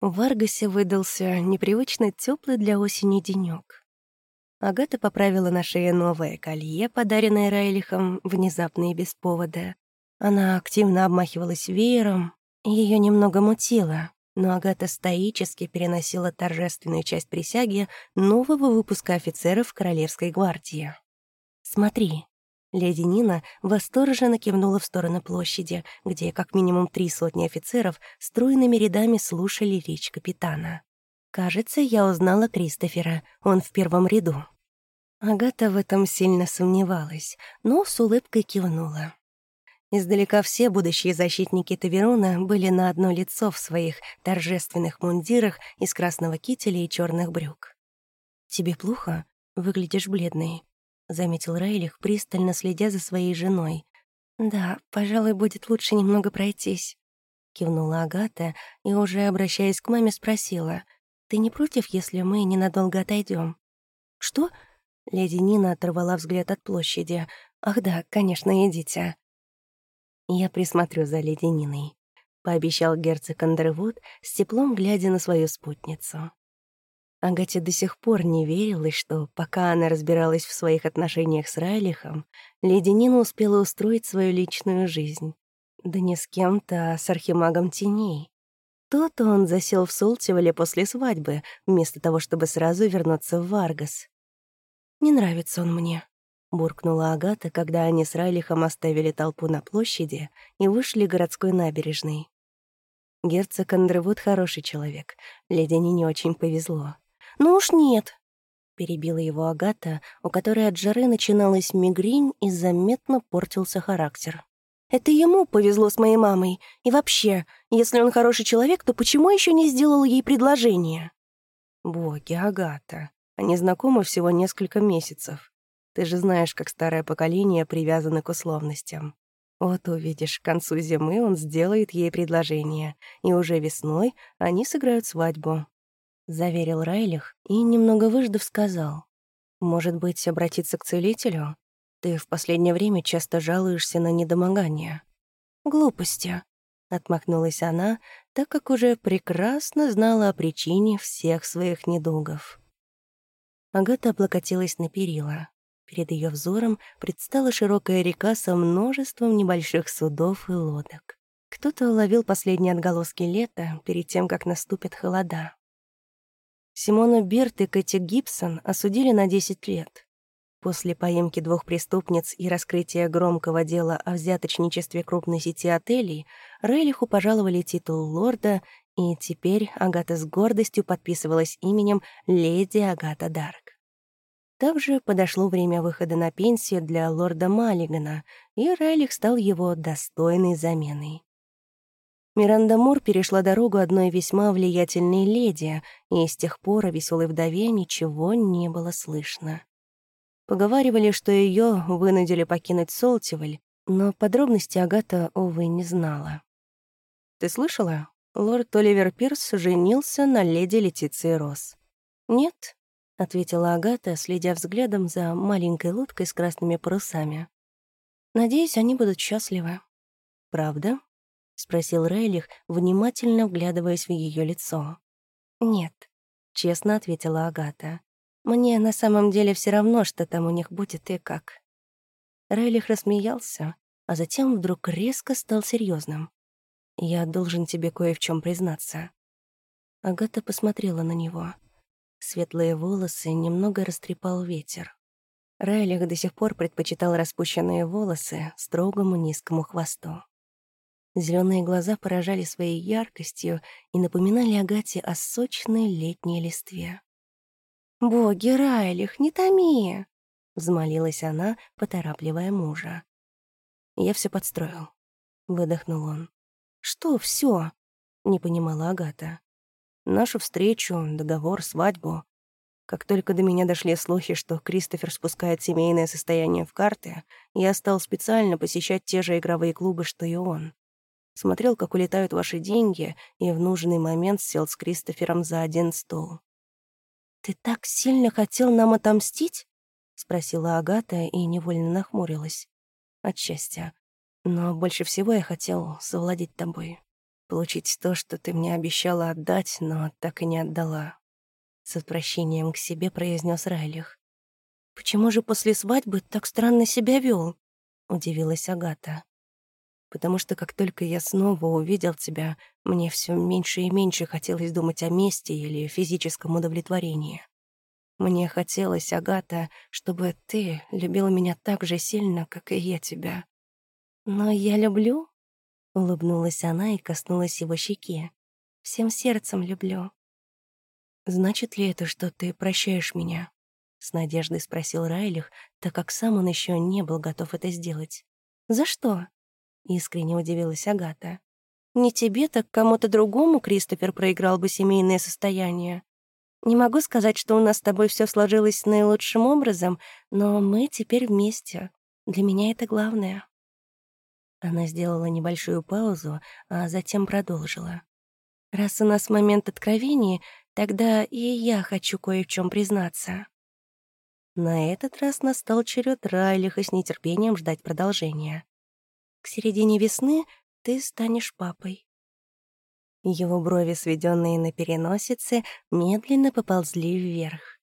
В Варгасе выдался непривычно теплый для осени денёк. Агата поправила на шее новое колье, подаренное Райлихом, внезапно и без повода. Она активно обмахивалась веером, ее немного мутило, но Агата стоически переносила торжественную часть присяги нового выпуска офицеров Королевской гвардии. «Смотри». Леди Нина восторженно кивнула в сторону площади, где как минимум три сотни офицеров стройными рядами слушали речь капитана. «Кажется, я узнала Кристофера. Он в первом ряду». Агата в этом сильно сомневалась, но с улыбкой кивнула. Издалека все будущие защитники Таверона были на одно лицо в своих торжественных мундирах из красного кителя и черных брюк. «Тебе плохо? Выглядишь бледной», — заметил Рейлих, пристально следя за своей женой. «Да, пожалуй, будет лучше немного пройтись», — кивнула Агата и, уже обращаясь к маме, спросила. «Ты не против, если мы ненадолго отойдем? «Что?» — леди Нина оторвала взгляд от площади. «Ах да, конечно, идите». «Я присмотрю за леди Ниной», — пообещал герцог Андервуд, с теплом глядя на свою спутницу. Агате до сих пор не верилось, что, пока она разбиралась в своих отношениях с Райлихом, леди Нина успела устроить свою личную жизнь. Да не с кем-то, а с архимагом теней. То-то он засел в Солтивале после свадьбы, вместо того, чтобы сразу вернуться в Варгас. «Не нравится он мне», — буркнула Агата, когда они с Райлихом оставили толпу на площади и вышли городской набережной. Герцог Андревуд хороший человек. Леди не очень повезло. «Ну уж нет», — перебила его Агата, у которой от жары начиналась мигрень и заметно портился характер. «Это ему повезло с моей мамой. И вообще, если он хороший человек, то почему еще не сделал ей предложение?» «Боги, Агата, они знакомы всего несколько месяцев. Ты же знаешь, как старое поколение привязано к условностям. Вот увидишь, к концу зимы он сделает ей предложение, и уже весной они сыграют свадьбу. Заверил Райлих и, немного выждав, сказал. «Может быть, обратиться к целителю? Ты в последнее время часто жалуешься на недомогание». «Глупости», — отмахнулась она, так как уже прекрасно знала о причине всех своих недугов. Агата облокотилась на перила. Перед ее взором предстала широкая река со множеством небольших судов и лодок. Кто-то уловил последние отголоски лета перед тем, как наступят холода. Симона Берт и Кэти Гибсон осудили на 10 лет. После поимки двух преступниц и раскрытия громкого дела о взяточничестве крупной сети отелей Рейлиху пожаловали титул лорда, и теперь Агата с гордостью подписывалась именем леди Агата Дарк. Также подошло время выхода на пенсию для лорда Маллигана, и Райлих стал его достойной заменой. Миранда Мур перешла дорогу одной весьма влиятельной леди, и с тех пор о веселой вдове ничего не было слышно. Поговаривали, что ее вынудили покинуть Солтиваль, но подробности Агата, увы, не знала. «Ты слышала? Лорд Оливер Пирс женился на леди Летиции Росс». «Нет», — ответила Агата, следя взглядом за маленькой лодкой с красными парусами. «Надеюсь, они будут счастливы». «Правда?» — спросил Рейлих, внимательно вглядываясь в ее лицо. «Нет», — честно ответила Агата. «Мне на самом деле все равно, что там у них будет и как». Рейлих рассмеялся, а затем вдруг резко стал серьезным. «Я должен тебе кое в чем признаться». Агата посмотрела на него. Светлые волосы немного растрепал ветер. Райлих до сих пор предпочитал распущенные волосы строгому низкому хвосту. Зеленые глаза поражали своей яркостью и напоминали Агате о сочной летней листве. «Боги, Райлих, не томи!» — взмолилась она, поторапливая мужа. «Я все подстроил», — выдохнул он. «Что все? не понимала Агата. Нашу встречу, договор, свадьбу. Как только до меня дошли слухи, что Кристофер спускает семейное состояние в карты, я стал специально посещать те же игровые клубы, что и он. Смотрел, как улетают ваши деньги, и в нужный момент сел с Кристофером за один стол. «Ты так сильно хотел нам отомстить?» — спросила Агата и невольно нахмурилась. От счастья. Но больше всего я хотел совладеть тобой. получить то, что ты мне обещала отдать, но так и не отдала. С отвращением к себе произнес Райлих. «Почему же после свадьбы так странно себя вел? удивилась Агата. «Потому что как только я снова увидел тебя, мне все меньше и меньше хотелось думать о мести или физическом удовлетворении. Мне хотелось, Агата, чтобы ты любила меня так же сильно, как и я тебя. Но я люблю, — улыбнулась она и коснулась его щеки. «Всем сердцем люблю». «Значит ли это, что ты прощаешь меня?» — с надеждой спросил Райлих, так как сам он еще не был готов это сделать. «За что?» — искренне удивилась Агата. «Не тебе, так кому-то другому Кристофер проиграл бы семейное состояние. Не могу сказать, что у нас с тобой все сложилось наилучшим образом, но мы теперь вместе. Для меня это главное». Она сделала небольшую паузу, а затем продолжила. «Раз у нас момент откровения, тогда и я хочу кое в чем признаться». На этот раз настал черед Райлиха с нетерпением ждать продолжения. «К середине весны ты станешь папой». Его брови, сведенные на переносице, медленно поползли вверх.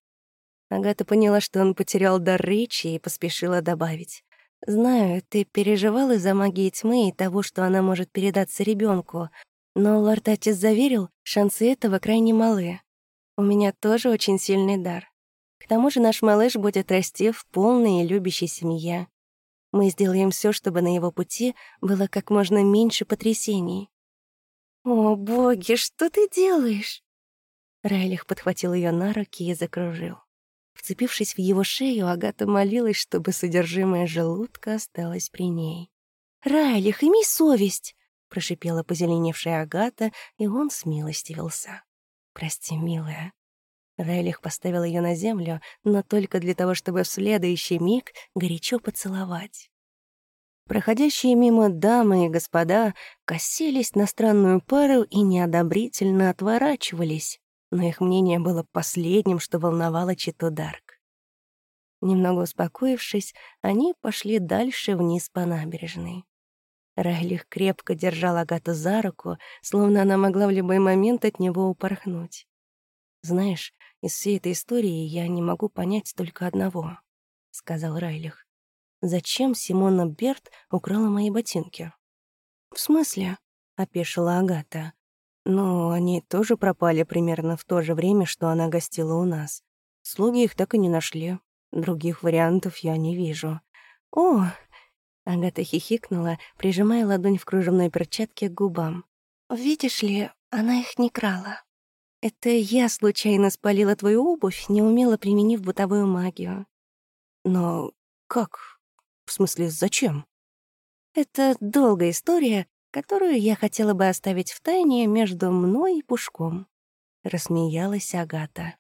Агата поняла, что он потерял дар речи и поспешила добавить. «Знаю, ты переживал из-за магии тьмы и того, что она может передаться ребенку, но лорд Атис заверил, шансы этого крайне малы. У меня тоже очень сильный дар. К тому же наш малыш будет расти в полной и любящей семье. Мы сделаем все, чтобы на его пути было как можно меньше потрясений. «О, боги, что ты делаешь?» Райлих подхватил ее на руки и закружил. Вцепившись в его шею, Агата молилась, чтобы содержимое желудка осталось при ней. «Райлих, имей совесть!» — прошипела позеленевшая Агата, и он смилостивился. «Прости, милая». Райлих поставил ее на землю, но только для того, чтобы в следующий миг горячо поцеловать. Проходящие мимо дамы и господа косились на странную пару и неодобрительно отворачивались, но их мнение было последним, что волновало Читу Дарк. Немного успокоившись, они пошли дальше вниз по набережной. Райлих крепко держал Агату за руку, словно она могла в любой момент от него упорхнуть. «Знаешь, из всей этой истории я не могу понять только одного», — сказал Райлих зачем Симона Берт украла мои ботинки. «В смысле?» — опешила Агата. «Ну, они тоже пропали примерно в то же время, что она гостила у нас. Слуги их так и не нашли. Других вариантов я не вижу». «О!» — Агата хихикнула, прижимая ладонь в кружевной перчатке к губам. «Видишь ли, она их не крала. Это я случайно спалила твою обувь, неумело применив бытовую магию». «Но как? В смысле, зачем? Это долгая история, которую я хотела бы оставить в тайне между мной и Пушком. Рассмеялась Агата.